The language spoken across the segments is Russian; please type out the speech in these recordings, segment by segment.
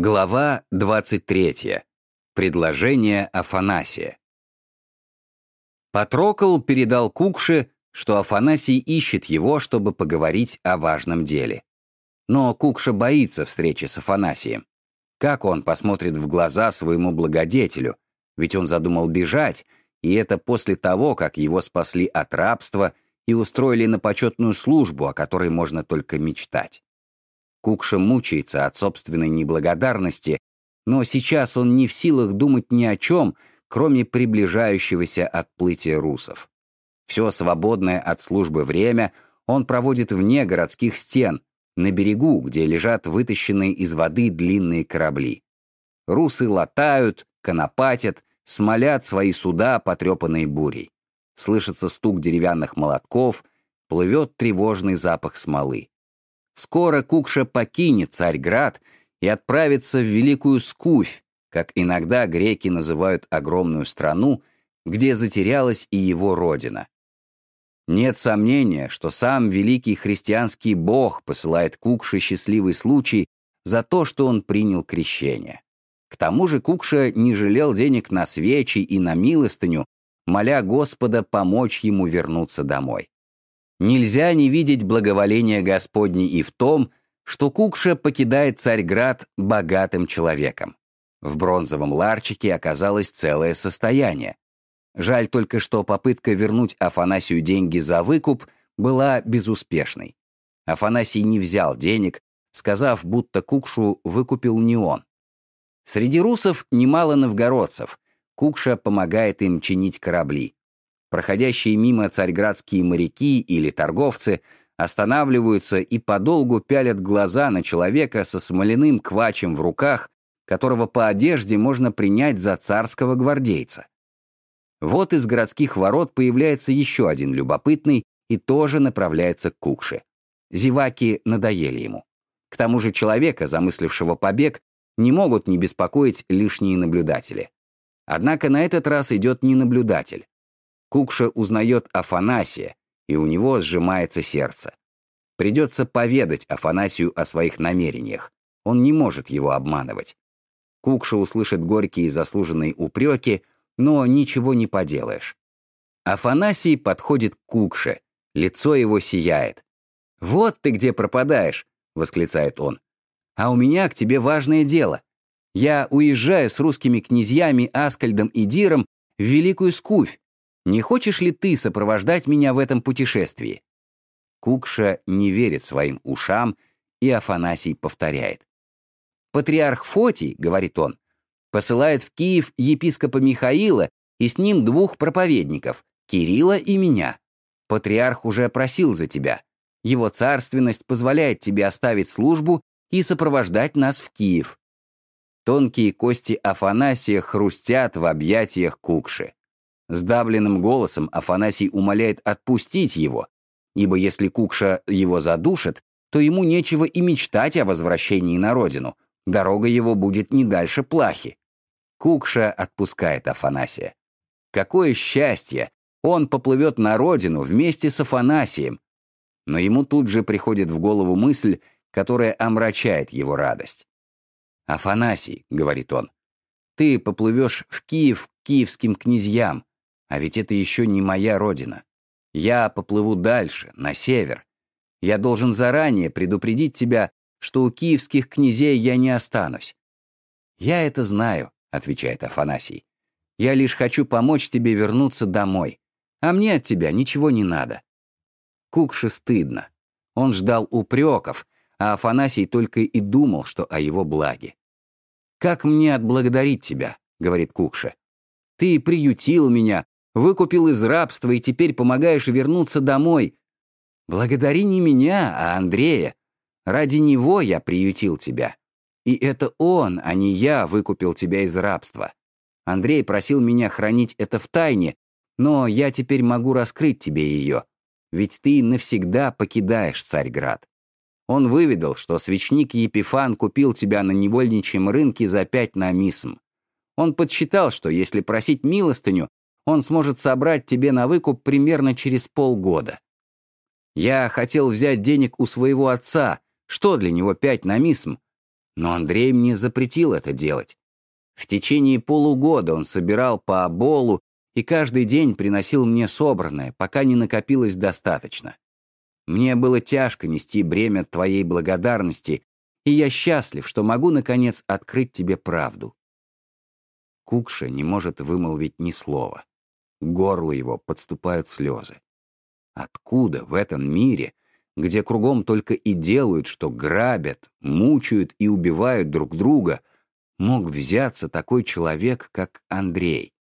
Глава 23. Предложение Афанасия. Патрокол передал Кукше, что Афанасий ищет его, чтобы поговорить о важном деле. Но Кукша боится встречи с Афанасием. Как он посмотрит в глаза своему благодетелю? Ведь он задумал бежать, и это после того, как его спасли от рабства и устроили на почетную службу, о которой можно только мечтать. Кукша мучается от собственной неблагодарности, но сейчас он не в силах думать ни о чем, кроме приближающегося отплытия русов. Все свободное от службы время он проводит вне городских стен, на берегу, где лежат вытащенные из воды длинные корабли. Русы латают, конопатят, смолят свои суда, потрепанные бурей. Слышится стук деревянных молотков, плывет тревожный запах смолы. Скоро Кукша покинет Царьград и отправится в Великую Скуфь, как иногда греки называют огромную страну, где затерялась и его родина. Нет сомнения, что сам великий христианский бог посылает Кукше счастливый случай за то, что он принял крещение. К тому же Кукша не жалел денег на свечи и на милостыню, моля Господа помочь ему вернуться домой. Нельзя не видеть благоволения Господне и в том, что Кукша покидает Царьград богатым человеком. В бронзовом ларчике оказалось целое состояние. Жаль только, что попытка вернуть Афанасию деньги за выкуп была безуспешной. Афанасий не взял денег, сказав, будто Кукшу выкупил не он. Среди русов немало новгородцев. Кукша помогает им чинить корабли. Проходящие мимо царьградские моряки или торговцы останавливаются и подолгу пялят глаза на человека со смоляным квачем в руках, которого по одежде можно принять за царского гвардейца. Вот из городских ворот появляется еще один любопытный и тоже направляется к Кукше. Зеваки надоели ему. К тому же человека, замыслившего побег, не могут не беспокоить лишние наблюдатели. Однако на этот раз идет не наблюдатель, Кукша узнает Афанасия, и у него сжимается сердце. Придется поведать Афанасию о своих намерениях. Он не может его обманывать. Кукша услышит горькие заслуженные упреки, но ничего не поделаешь. Афанасий подходит к Кукше. Лицо его сияет. «Вот ты где пропадаешь!» — восклицает он. «А у меня к тебе важное дело. Я уезжаю с русскими князьями Аскальдом и Диром в Великую Скуфь, не хочешь ли ты сопровождать меня в этом путешествии?» Кукша не верит своим ушам, и Афанасий повторяет. «Патриарх Фотий, — говорит он, — посылает в Киев епископа Михаила и с ним двух проповедников, Кирилла и меня. Патриарх уже просил за тебя. Его царственность позволяет тебе оставить службу и сопровождать нас в Киев». Тонкие кости Афанасия хрустят в объятиях Кукши. Сдавленным голосом Афанасий умоляет отпустить его, ибо если Кукша его задушит, то ему нечего и мечтать о возвращении на родину. Дорога его будет не дальше плахи. Кукша отпускает Афанасия. Какое счастье! Он поплывет на родину вместе с Афанасием. Но ему тут же приходит в голову мысль, которая омрачает его радость. «Афанасий», — говорит он, — «ты поплывешь в Киев к киевским князьям, а ведь это еще не моя родина. Я поплыву дальше, на север. Я должен заранее предупредить тебя, что у киевских князей я не останусь. «Я это знаю», — отвечает Афанасий. «Я лишь хочу помочь тебе вернуться домой, а мне от тебя ничего не надо». Кукше стыдно. Он ждал упреков, а Афанасий только и думал, что о его благе. «Как мне отблагодарить тебя?» — говорит Кукша. «Ты приютил меня, Выкупил из рабства и теперь помогаешь вернуться домой. Благодари не меня, а Андрея. Ради него я приютил тебя. И это он, а не я, выкупил тебя из рабства. Андрей просил меня хранить это в тайне, но я теперь могу раскрыть тебе ее. Ведь ты навсегда покидаешь Царьград. Он выведал, что свечник Епифан купил тебя на невольничьем рынке за пять намисм. Он подсчитал, что если просить милостыню, он сможет собрать тебе на выкуп примерно через полгода. Я хотел взять денег у своего отца, что для него пять на мисм, Но Андрей мне запретил это делать. В течение полугода он собирал по оболу и каждый день приносил мне собранное, пока не накопилось достаточно. Мне было тяжко нести бремя твоей благодарности, и я счастлив, что могу, наконец, открыть тебе правду. Кукша не может вымолвить ни слова. К горлу его подступают слезы. Откуда в этом мире, где кругом только и делают, что грабят, мучают и убивают друг друга, мог взяться такой человек, как Андрей?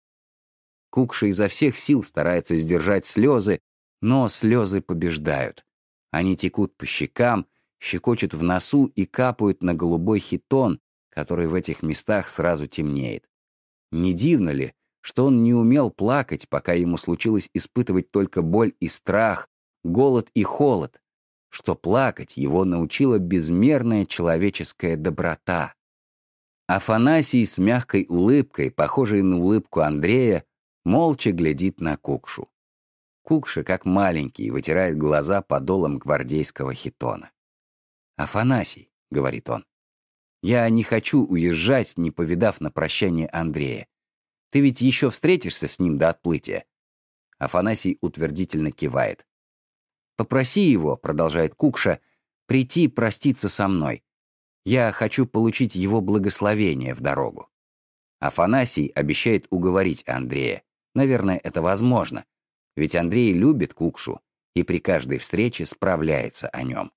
Кукша изо всех сил старается сдержать слезы, но слезы побеждают. Они текут по щекам, щекочут в носу и капают на голубой хитон, который в этих местах сразу темнеет. Не дивно ли, что он не умел плакать, пока ему случилось испытывать только боль и страх, голод и холод, что плакать его научила безмерная человеческая доброта. Афанасий с мягкой улыбкой, похожей на улыбку Андрея, молча глядит на Кукшу. Кукша, как маленький, вытирает глаза подолом гвардейского хитона. «Афанасий», — говорит он, я не хочу уезжать, не повидав на прощание Андрея. Ты ведь еще встретишься с ним до отплытия?» Афанасий утвердительно кивает. «Попроси его», — продолжает Кукша, — «прийти проститься со мной. Я хочу получить его благословение в дорогу». Афанасий обещает уговорить Андрея. Наверное, это возможно. Ведь Андрей любит Кукшу и при каждой встрече справляется о нем.